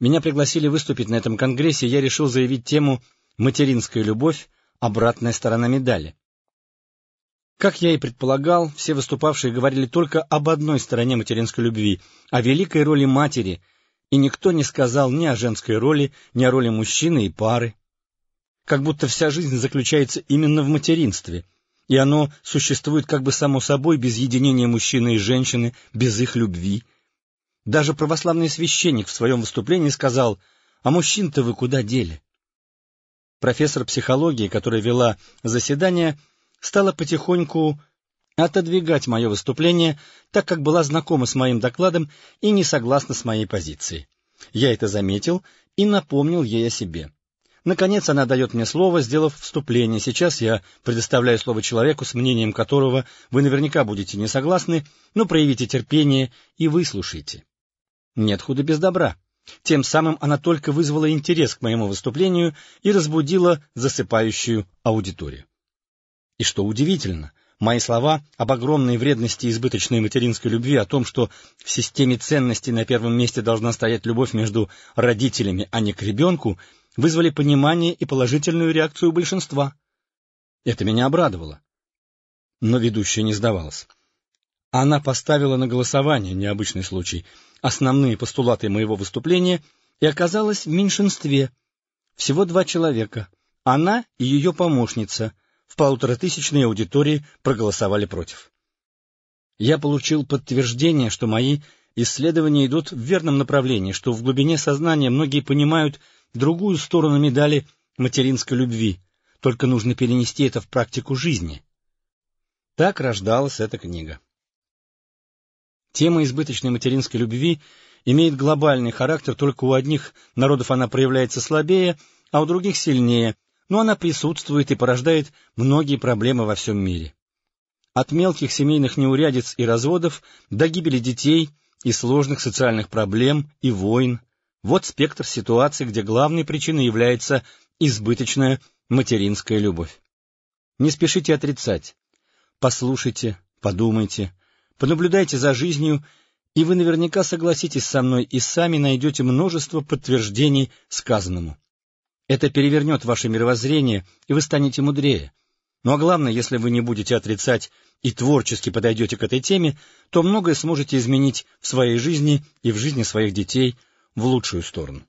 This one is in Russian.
Меня пригласили выступить на этом конгрессе, я решил заявить тему «Материнская любовь. Обратная сторона медали». Как я и предполагал, все выступавшие говорили только об одной стороне материнской любви, о великой роли матери, и никто не сказал ни о женской роли, ни о роли мужчины и пары. Как будто вся жизнь заключается именно в материнстве, и оно существует как бы само собой без единения мужчины и женщины, без их любви — даже православный священник в своем выступлении сказал, «А мужчин-то вы куда дели?» Профессор психологии, которая вела заседание, стала потихоньку отодвигать мое выступление, так как была знакома с моим докладом и не согласна с моей позицией. Я это заметил и напомнил ей о себе. Наконец она дает мне слово, сделав вступление. Сейчас я предоставляю слово человеку, с мнением которого вы наверняка будете не согласны, но проявите терпение и выслушайте. Нет худа без добра. Тем самым она только вызвала интерес к моему выступлению и разбудила засыпающую аудиторию. И что удивительно, мои слова об огромной вредности избыточной материнской любви, о том, что в системе ценностей на первом месте должна стоять любовь между родителями, а не к ребенку, вызвали понимание и положительную реакцию большинства. Это меня обрадовало. Но ведущая не сдавалась. Она поставила на голосование, необычный случай, основные постулаты моего выступления и оказалась в меньшинстве. Всего два человека. Она и ее помощница в полуторатысячной аудитории проголосовали против. Я получил подтверждение, что мои исследования идут в верном направлении, что в глубине сознания многие понимают другую сторону медали материнской любви, только нужно перенести это в практику жизни. Так рождалась эта книга. Тема избыточной материнской любви имеет глобальный характер, только у одних народов она проявляется слабее, а у других сильнее, но она присутствует и порождает многие проблемы во всем мире. От мелких семейных неурядиц и разводов до гибели детей и сложных социальных проблем и войн. Вот спектр ситуаций, где главной причиной является избыточная материнская любовь. Не спешите отрицать. Послушайте, подумайте, Понаблюдайте за жизнью, и вы наверняка согласитесь со мной и сами найдете множество подтверждений сказанному. Это перевернет ваше мировоззрение, и вы станете мудрее. Ну а главное, если вы не будете отрицать и творчески подойдете к этой теме, то многое сможете изменить в своей жизни и в жизни своих детей в лучшую сторону.